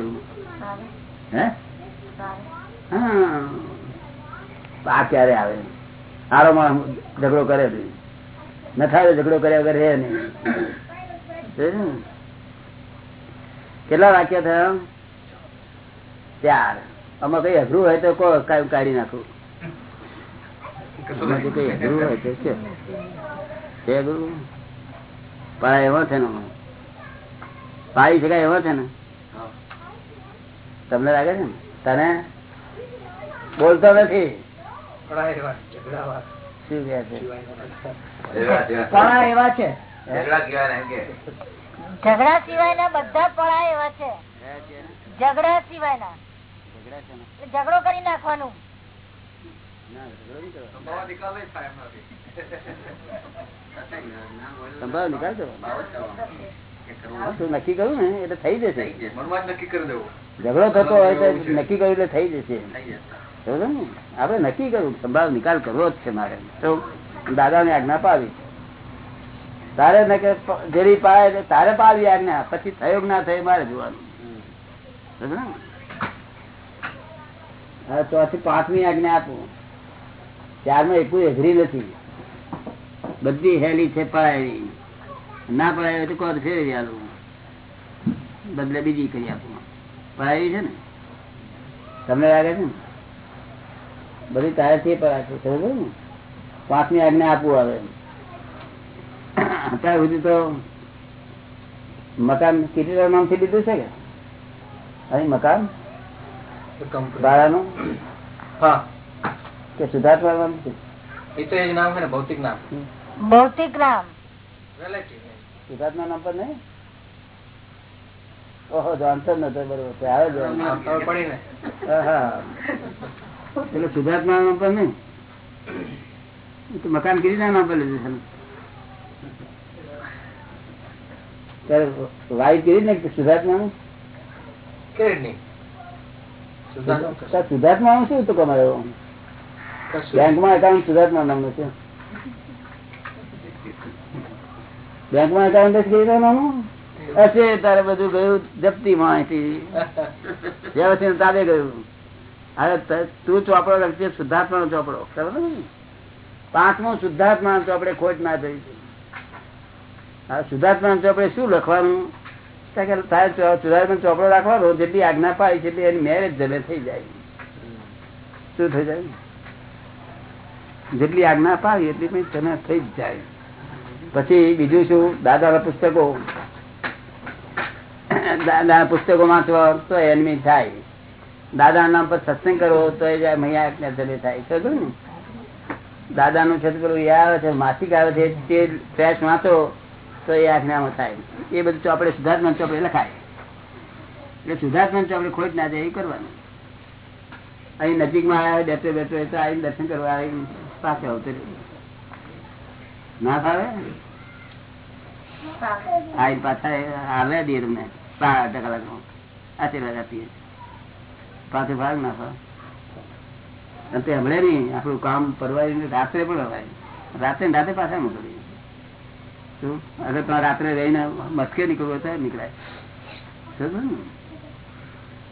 હા? આ ક્યારે આવે? આરો માણસ ઝઘડો કરે છે. ન થાય ઝઘડો કર્યા વગર રહે નહીં. કેટલા વાક્ય થયા? ચાર. આમાં કઈ અઘરું હોય તો કો કાંઈ કાઢી નાખું. કઈ અઘરું હોય તો છે છે અઘરું? પણ એવો છે ને પાડી શકાય એવો છે ને? તમને લાગે છે ને? તને? બોલતો નથી. શું કહે છે? પણા એવા છે? ઝઘડા સિવાયના બધા પણા એવા છે. ઝઘડા સિવાય ના? ઝઘડો કરી નાખવાનું. ના. સંભાવ નિકાલ કરવાનો. નક્કી કર્યું ને એટલે થઈ જશે. ઝઘડો થતો હોય તો નક્કી કર્યું એટલે થઈ જશે. આપણે નક્કી કર્યું સંભાવ નિકાલ કરવો જ છે મારે. તો દાદા ને આજ્ઞા પાવી તારે ન કે પ- જેરી પાડે તારે પાવી આજ્ઞા પછી થયો ના થયો મારે જોવાનું. ચોથી પાંચમી આજ્ઞા આપું. ત્યારમાં એકું એઘરી નથી. બધી હેલી છે પડાવી ના પડાય તો કોર ફેરવી આલું બદલે બીજી કરી આપું. પડાવી છે ને? તમને લાગે છે ને? બધી તારેથી સમજો ને? પાંચમી આજ્ઞા આપવું આવે. અત્યાર સુધી તો મકાન કેટલી નામથી લીધું છે કે? અહીં મકાન? ભાડાનું? હા. કે સુધાર્થમાં નામ છે? એ તો એ નામ છે ને ભૌતિક નામ. ભૌતિક નામ. Relative નામ પર નહીં? ઓહો જાણતો નતો બરોબર છે આવે જ હા. એટલે સુધાર્થના નામ પર નહીં મકાન ગીરીના નામ પર લીધું છે વાઈટ કરી ને શુદ્ધાત્મા સુધાર્થમાં શું તો કમાયો બેંકમાં એકાઉન્ટ શુદ્ધાત્મા નામનું છે. બેંકમાં એકાઉન્ટ જ નામનું? હશે તારે બધું ગયું જપ્તી માહિતી. વ્યવસ્થિત તાબે ગયું. હવે તું ચોપડો લખજે શુદ્ધાત્મા નો ચોપડો. ખબર ને? પાંચમો શુદ્ધાત્મા નો ચોપડે ખોટ ના થઈ. હવે શુદ્ધાત્મા ચોપડે શું લખવાનું? શુદ્ધાત્મા ચોપડો રાખવાનો જેટલી આજ્ઞા પાડી છે એની મેરેજ જમે થઈ જાય. શું થઈ જાય? જેટલી આજ્ઞા પાય એટલી તમે થઈ જાય. પછી બીજું શું? દાદાના પુસ્તકો. દાદા પુસ્તકો વાંચવા તો એનમી થાય. દાદા નામ પર સત્સંગ કરવો તો એ જાય મૈયા આજ્ઞા થાય. ને? દાદાનું છે તે પેલું એ આવે છે માસિક આવે છે તે ફ્રેશ વાંચો તો એ આજ્ઞામાં થાય. એ બધું ચોપડે સુધાર્થમાં ચોપડે લખાય. એટલે સુધાર્થમાં ચોપડે ખોટ ના જાય એ કરવાનું. અહીં નજીકમાં આવ્યા બેઠો બેઠો એ તો આવીને દર્શન કરવા આવી પાસે આવતો રહ્યો. ના ફાવે? આવીને પાછા આવે દઈએ તમને બાર અડધા કલાકમાં. આશીર્વાદ આપીએ. પાછું ભાગ ના તે હમણે નહીં આપણું કામ પરવારીને રાત્રે પણ હવાય રાત્રે રાતે પાછા મોકલીએ શું? અગર તો રાત્રે રહીને મસ્કે નીકળવું તો નીકળાય.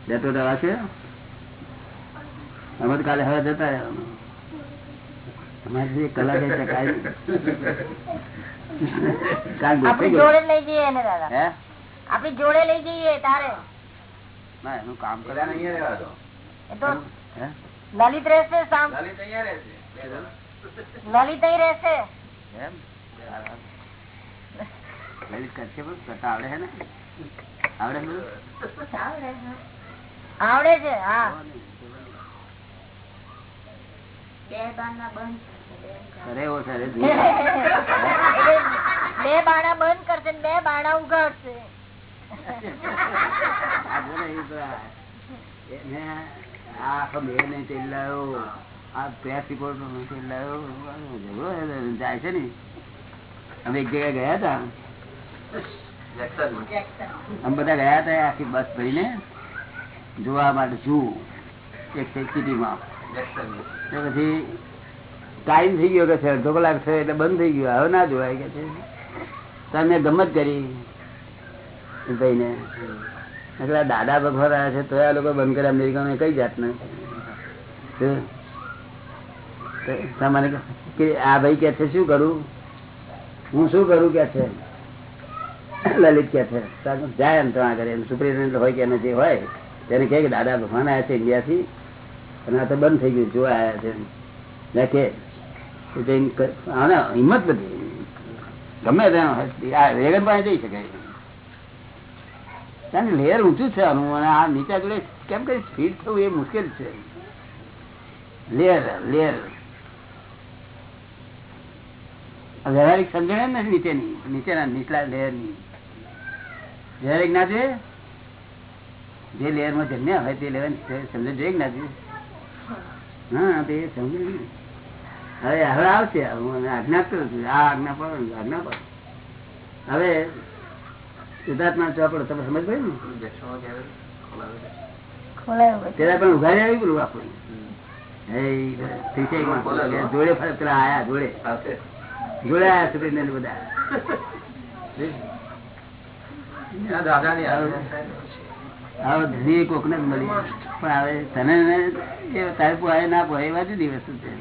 જતો દવા છે? અમે તો કાલે હવે જતા રહેવાનું અમારે જે કલાક એ ચકાય આપણી જોડે લઈ જઈએ આપણી જોડે લઈ જઈએ તારે. ના એનું કામ કરવાનું એ તો હે? લલિત રહેશે સામ લલિત અહીં રહેશે. એમ? લલિત કરશે બધું? કરતા આવડે છે ને? આવડે આવડે છે હા. બે બાણા બંધ કરશે બે બાણા ઉઘાડશે. એક જગ્યાએ ગયા હતા. બધા ગયા હતા આખી બસ ભરીને જોવા માટે જુ એક સિટીમાં પછી ટાઈમ થઈ ગયો કે છે? અડધો કલાક થયો એટલે બંધ થઈ ગયો. હવે ના જોવાય કે છે. તમે ગમત કરી? ભાઈને એટલે દાદા ભગવાન આવ્યા છે તો આ લોકો બંધ કરે અમેરિકામાં કઈ જાત ને મને કે આ ભાઈ કે છે, શું કરું? હું શું કરું કે છે? લલિત કે છે. જાય એમ તો આગળ સુપ્રિન્ટેન્ડન્ટ હોય કે જે હોય, તેને કહે કે દાદા ભગવાન આવ્યા છે ઇન્ડિયાથી, અને આ તો બંધ થઈ ગયું, જોવા આવ્યા છે ને કે હિંમત બધી ગમે ત્યાં રેગન પાસે જઈ શકાય લેયર ઊંચું છે આનું. અને આ નીચા જોડે કેમ કરી ફીટ થવું એ મુશ્કેલ છે. લેયર લેયર વ્યવહારિક સમજણ નથી નીચેની. નીચેના નીચલા લેયરની વ્યવહારિક ના જોઈએ જે લેયરમાં જન્મ્યા હોય તે લેવન સમજણ જોઈએ ના જોઈએ હા, તે સમજ હવે હવે આવશે. હું આજ્ઞા કરું છું આ આજ્ઞા પર, આજ્ઞા પણ હવે સિદ્ધાર્થમાં ચોપડો તમે સમજ ભાઈ ને? ખોલાયું તેના પણ ઉઘાડી આવી ગયું આપણું જોડે ફરક પેલા આયા જોડે. જોડે આયા બધા. ધણી કોકને જ મળી. પણ હવે તને ને એ તારે પોય ના પોહાય એ બાજુ દિવસ છે.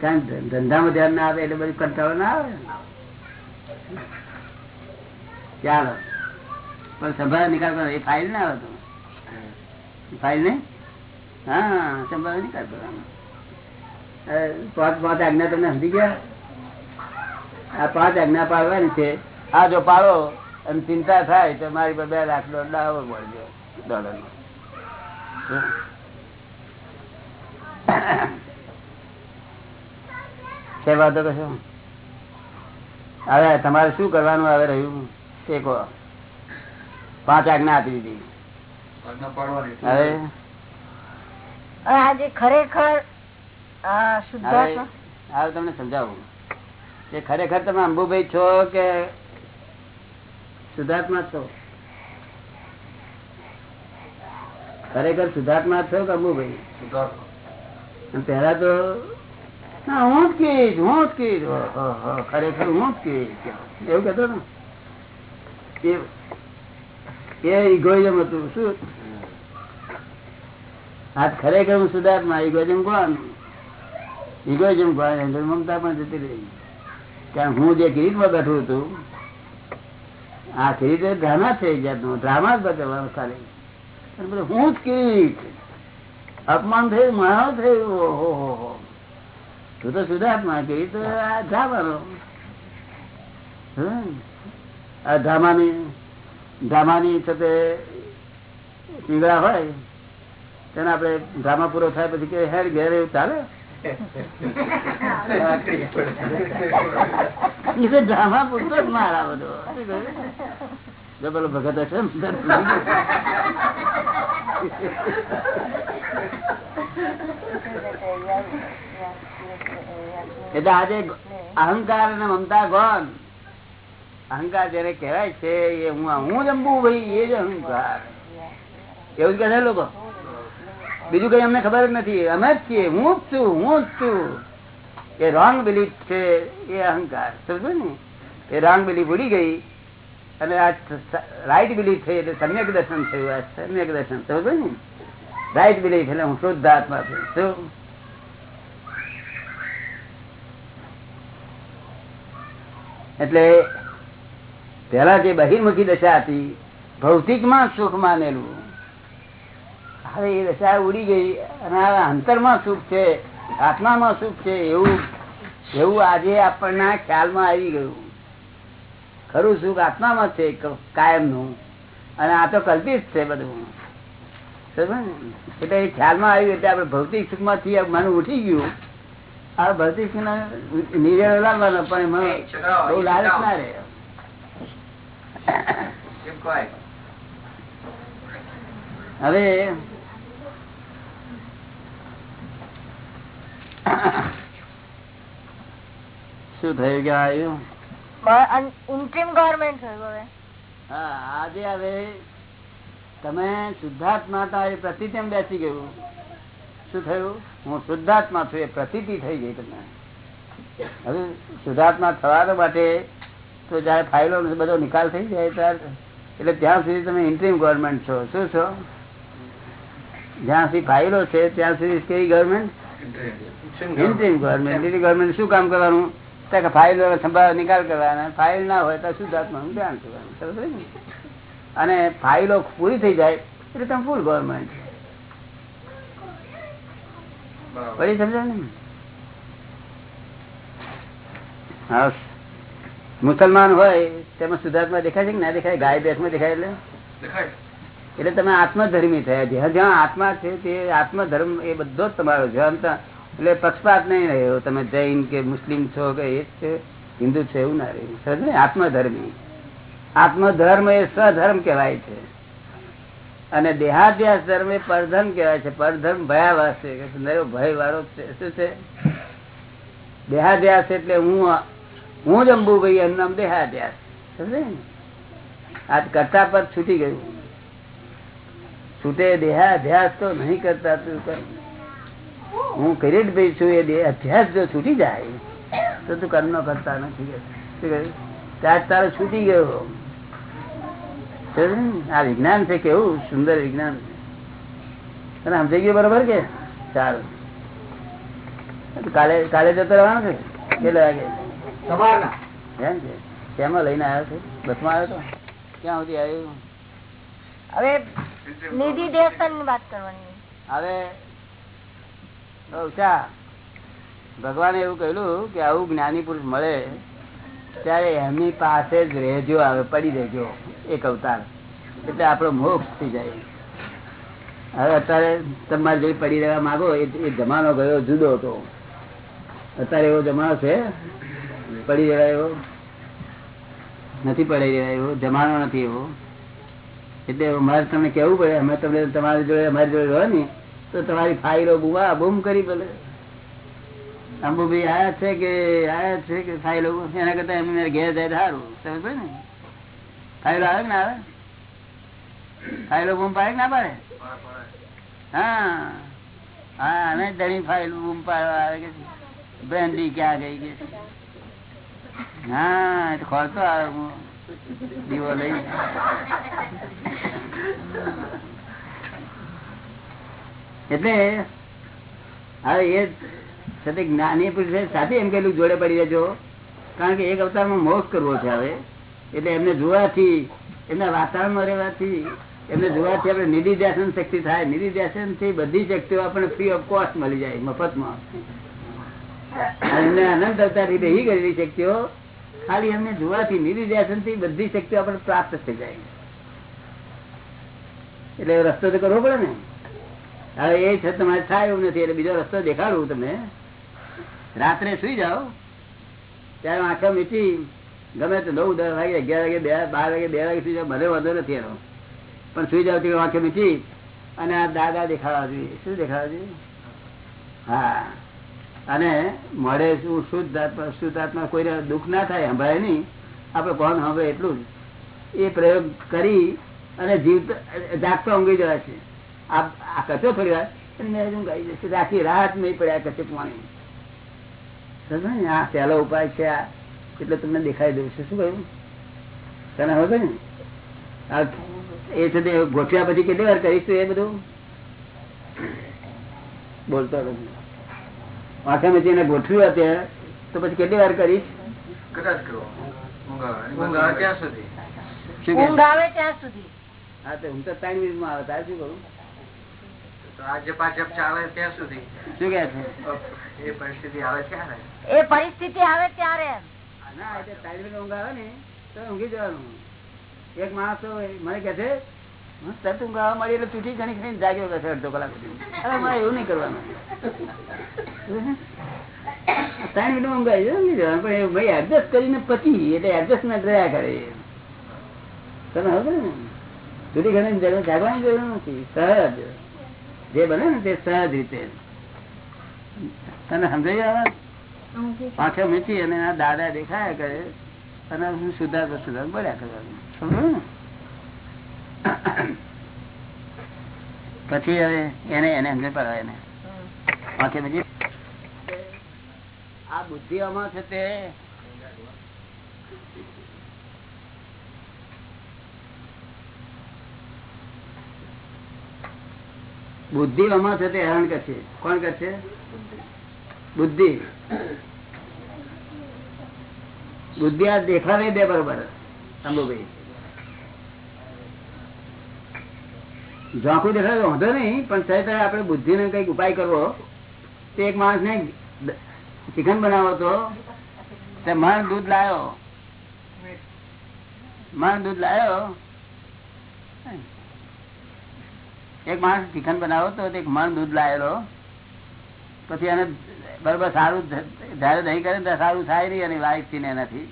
કારણ ધંધામાં ધ્યાન ના આવે એટલે બધું કંટાળો ના આવે. ચાલો. પણ સંભાળ નિકાલ કરો. એ ફાઇલ ના આવે તો. ફાઇલ ને? હા સંભાળ નિકાલ કરવાનો પાંચ પાંચ આજ્ઞા તમને સમજી ગયા? આ પાંચ આજ્ઞા પાડવાની છે. આ જો પાડો અને ચિંતા થાય તો મારી પર બે લાખ ડોલર આવો મળજો ડોલર સેવા તો વાતો કશો? હવે તમારે શું કરવાનું હવે રહ્યું? તે કહો પાંચ આજ્ઞા આપી દીધી. હવે? હવે આજે ખરેખર હવે તમને સમજાવું. કે ખરેખર તમે અંબુભાઈ છો કે સુધાર્થમાં છો? ખરેખર સુધાર્થમાં છો કે અંબુભાઈ? પેલા તો ના હું જ કહીશ હું જ કહીશ ખરેખર હું જ કહીશ એવું કેતો ને? એ- ઇગોઇઝમ હતું. શું? આ ખરેખર હું સુધાર્થમાં ઇગોઇઝમ કોણ? ઇગોઇઝમ કોણ? એટલે મમતા પણ જતી રહી. કારણ હું જે કિરીટમાં બેઠું હતું આ કિરીટ ડ્રામા થઈ ગયા ડ્રામા જ બતાવવાનો ખાલી. બધું હું જ કિરીટ અપમાન થયું મારો થયું. ઓહો હો હો. તું તો સુધાર્થમાં કિરીટ તો આ ધામાનો. હમ. આ ધામાની ડ્રામાની સાથે પીગળા હોય તેને આપણે ધામા પૂરો થાય પછી કે હેર ઘેર એવું ચાલે? એ તો ડ્રામા પૂરતો જ મારા બધો. પેલો ભગત હશે ને, એટલે આજે અહંકાર અને મમતા ગોન. અહંકાર જયારે કહેવાય છે, એ હું હું જમવું ભાઈ, એ જ અહંકાર. એવું કહે લોકો? બીજું કઈ અમને ખબર જ નથી. અમે જ છીએ, હું જ છું, હું જ છું. એ રોંગ બિલીફ છે, એ અહંકાર. સમજો ને? એ રોંગ બિલીફ ઉડી ગઈ. અને આ રાઈટ બિલીફ છે, એટલે સમ્યક દર્શન થયું. આ સમ્યક દર્શન, સમજો ને? રાઈટ બિલીફ એટલે હું શુદ્ધ આત્મા છું. શું? એટલે પેલા જે બહિર્મુખી દશા હતી ભૌતિકમાં સુખ માનેલું. હવે એ દશા ઉડી ગઈ અને અંતરમાં સુખ છે આત્મામાં સુખ છે, એવું એવું આજે આપણના ખ્યાલમાં આવી ગયું. ખરું સુખ આત્મામાં છે કાયમનું અને આ તો કલ્પિત છે બધું? એટલે એ ખ્યાલમાં આવ્યું એટલે આપણે ભૌતિક સુખમાંથી મન ઉઠી ગયું. આ સુખ નિર્ણય લાવવાનો પણ એમાં બહુ લાલચ ના રહે. હવે શું થયું કે આવ્યું? ઇન્ટ્રીમ ગવર્મેન્ટ થયું હવે. હા આજે હવે તમે શુદ્ધાત્મા માતા એ પ્રતિતિ બેસી ગયું. શું થયું? હું શુદ્ધાત્મા છું એ પ્રતિતિ થઈ ગઈ તમને. હવે શુદ્ધાત્મા થવા માટે તો જયારે ફાઇલો બધો નિકાલ થઈ જાય ત્યારે એટલે ત્યાં સુધી તમે ઇન્ટ્રીમ ગવર્મેન્ટ છો. શું છો? જ્યાં સુધી ફાઇલો છે ત્યાં સુધી કઈ ગવર્મેન્ટ ઇન્ટ્રીમ ગવર્મેન્ટ એટલે ગવર્મેન્ટ શું કામ કરવાનું? ત્યાં કે ફાઇલ સંભાળ નિકાલ કરવાના. ફાઇલ ના હોય તો શુદ્ધાત્માનું ધ્યાન કરવાનું. અને ફાઇલો પૂરી થઈ જાય એટલે તમે ફૂલ ગવર્મેન્ટ પડી સમજાય ને? હા. મુસલમાન હોય તેમાં સુધાર્થમાં દેખાય છે કે ના દેખાય? ગાય ભેંસમાં દેખાય એટલે? એટલે તમે આત્મધર્મી થયા જ્યાં જ્યાં આત્મા છે તે આત્મધર્મ એ બધો જ તમારો છે. એટલે પક્ષપાત નહીં રહ્યો. તમે જૈન કે મુસ્લિમ છો કે એ છે હિન્દુ છે એવું ના રહ્યું. સમજ ને? આત્મધર્મી. આત્મધર્મ એ સ્વધર્મ કહેવાય છે. અને દેહાદ્યાસ ધર્મ એ પરધર્મ કહેવાય છે. પરધર્મ ભયાવહ છે. ભય વાળો છે. શું છે? દેહાદ્યાસ એટલે હું હું જ અંબુભાઈ એનું નામ દેહાદ્યાસ સમજે ને? આ કરતા પર છૂટી ગયું. છૂટે દેહાધ્યાસ તો નહીં કરતા તું કર. હું કિરીટભાઈ છું, એ દેહ અભ્યાસ જો છૂટી જાય, તો તું કર્મ કરતા નથી? ત્યાં તારો છૂટી ગયો? આ વિજ્ઞાન છે કેવું સુંદર વિજ્ઞાન તને સમજાઈ ગયું બરોબર કે? સારું. કાલે કાલે જતો રહેવાનો છે? કેટલા વાગે? એમ છે શેમાં લઈને આવ્યો છે? બસમાં આવ્યો તો? ક્યાં સુધી આવ્યું? હવે નિધિ દેવસ્થાનની વાત કરવાની. હવે ભગવાને એવું કહ્યું કે આવું જ્ઞાની પુરુષ મળે ત્યારે એમની પાસે જ રહેજો આવે પડી રહેજો એક અવતાર. એટલે આપણો મોક્ષ થઈ જાય. હવે અત્યારે તમારે જે પડી રહેવા માંગો, એ જમાનો ગયો જુદો હતો. અત્યારે એવો જમાનો છે, પડી રહેવા એવો, નથી પડી રહ્યા એવો, જમાનો નથી એવો. એટલે મારે તમને કેવું પડે અમે તમને તમારી જોડે અમારી જોડે રહો ને, તો તમારી ફાઇલો બુવા બૂમ કરી ભલે અંબુભાઈ આયા છે કે, આયા છે કે ફાઇલો એના કરતા એમ ઘેર જાય સારું. સમજ પડે ને ફાઇલો આવે ને આવે? ફાઇલો બૂમ પાડે ના પાડે? હા. હા અને દણી ફાઇલ બૂમ પાડવા આવે કે બ્રેન્ડી ક્યાં ગઈ કે હા તો ખોલતો આવે હું. દીવો લઈ એટલે હવે એ સાથે જ્ઞાની પુરુષે સાથે એમ કહેલું જોડે પડી જજો કારણ કે એક અવતારમાં મોક્ષ કરવો છે હવે. એટલે એમને જોવાથી, એમના વાતાવરણમાં રહેવાથી, એમને જોવાથી આપણે નિધિધ્યાસન શક્તિ થાય. નિધિધ્યાસનથી બધી શક્તિઓ આપણને ફ્રી ઓફ કોસ્ટ મળી જાય, મફતમાં. એમને અનંત અવતારથી રહી ગયેલી શક્તિઓ, ખાલી એમને જોવાથી નિધિધ્યાસનથી બધી શક્તિઓ આપણને પ્રાપ્ત થઈ જાય. એટલે રસ્તો તો કરવો પડે ને. હવે એ છે, તમારે થાય એવું નથી. એટલે બીજો રસ્તો દેખાડવું તમને. રાત્રે સુઈ જાઓ. ત્યારે આંખો મીચી ગમે તો નવ, દસ વાગે, અગિયાર વાગે, બે, બાર વાગે, બે વાગે સુઈ જાઓ મને વાંધો નથી એનો. પણ સુઈ જાવ તો આંખો મીચી અને આ દાદા દેખાવા જોઈએ. શું દેખાવા જોઈએ? હા. અને મળે શું શુદ્ધ આત્મા શુદ્ધ આત્મા કોઈને દુઃખ ના થાય, સંભળાય નહીં. આપણે કોણ સાંભળે એટલું જ. એ પ્રયોગ કરી અને જીવ જાગતો ઊંઘી જવા છે. આ કચો થોડી વાર? આખી રાત નહીં પડ્યા કચે પાણી. આ પહેલો ઉપાય છે આ એટલે તમને દેખાઈ દઉં છે. શું કહ્યું? તને હવે ને? એ છે તે ગોઠવ્યા પછી કેટલી વાર કરીશું એ બધું? બોલતો નથી મેં જેને ગોઠવ્યું અત્યારે તો પછી કેટલી વાર કરીશ? હા તો હું તો ત્રણ આવે તારે શું કરું તો આજે પાછળ ચાલે ત્યાં સુધી. શું કે છે? એ પરિસ્થિતિ આવે ત્યારે એ પરિસ્થિતિ આવે ત્યારે. ના એટલે ઊંઘ આવે ને તો ઊંઘી જવાનું. એક માણસ મને કે છે હું તરત ઊંઘ આવવા મળી એટલે તૂટી ઘણી જાગ્યો અડધો કલાક અરે મારે એવું નહીં કરવાનું. ત્રણ મિનિટ ઊંઘ આવી ઊંઘી જવાનું. પણ ભાઈ એડજસ્ટ કરીને એટલે એડજસ્ટમેન્ટ રહ્યા કરે. તમે હવે ને? તૂટી ઘણી જાગવાની જરૂર નથી. સહજ. જે બને ને તે સહજ રીતે. તને સમજાઈ આવે? પાછો મીચી અને આ દાદા દેખાયા કરે અને હું સુધાર સુધાર બોલ્યા કરવાનું સમજ પછી હવે એને એને સમજ પડે એને. આંખે મીચી આ બુદ્ધિ આમાં છે તે. બુદ્ધિ આમાં છે તે હેરાન કરશે. કોણ કરશે? બુદ્ધિ. બુદ્ધિ આ દેખા નહીં દે બરોબર અંબુભાઈ ઝાંખું દેખાય વાંધો નહીં, પણ સાહેબ આપણે બુદ્ધિ ને કંઈક ઉપાય કરવો. તે એક માણસ ને ચિકન બનાવો તો મણ દૂધ લાયો. મણ દૂધ લાયો. એક માણસ ચિકન બનાવો તો તે એક મણ દૂધ લાયેલો. પછી એને બરોબર, સારું જયારે નહીં કરે ત્યારે સારું થાય નહીં અને વાઈફથી ને એનાથી.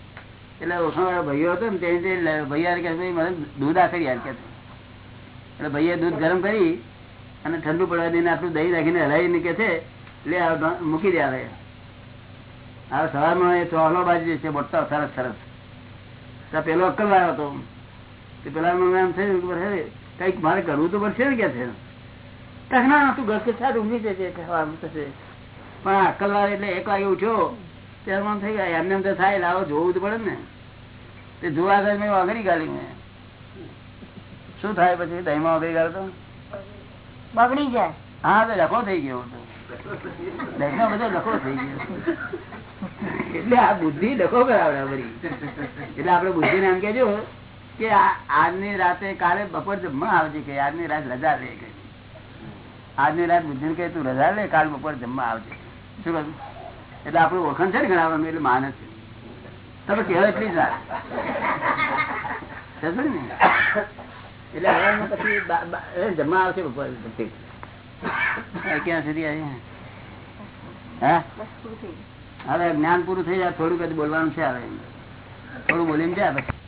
એટલે ઓળખાણ ભાઈઓ હતો ને તેને ભાઈ કે મને દૂધ આખરી યાર કે એટલે ભાઈએ દૂધ ગરમ કરી અને ઠંડુ પડવા દઈને આટલું દહીં રાખીને હલાવીને કે છે, લે મૂકી દે આવે સવારમાં એ ચોહલો બાજુ છે મોટો સરસ સરસ. પેલો અક્કલ વાળો હતો. તે પેલા એમ થયું કે કંઈક મારે કરવું તો પડશે ને, કે છે. ના તું ઘર કે સારું ઊંઘી જશે ખાવાનું થશે પણ અક્કલ વાળો એટલે એક વાગે ઉઠ્યો ત્યારે મને થઈ ગયા. એમને એમ તો થાય લાવો જોવું તો પડે ને. તે જોવા આગળ મેં વાઘરી ગાલી મેં. શું થાય પછી? દહીંમાં વાગણી ગાળો તો? બગડી જાય. હા તો લખો થઈ ગયો. તો બધો લખો થઈ ગયો. એટલે આ બુદ્ધિ ડખો કરાવડે બધી. એટલે આપડે બુદ્ધિ ને એમ કેજો કે આજની રાતે કાલે બપોર જમવા આવજે કે આજની રાત રજા લે કે. આજની રાત બુદ્ધિ ને કહે તું રજા લે કાલ બપોર જમવા આવજે. શું કહ્યું એટલે આપણું ઓળખાણ છે ને ગણાવવાનું એટલે માને છે. તમે કહેવાય એટલી જ ને? એટલે પછી જમવા આવશે ક્યાં સુધી આવી હા? હવે જ્ઞાન પૂરું થઈ જાય થોડું કદી બોલવાનું છે હવે. થોડું બોલીને જાય પછી.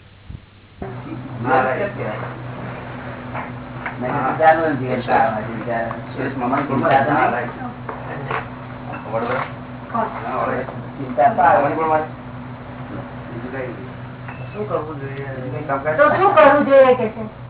શું કરવું જોઈએ કે છે?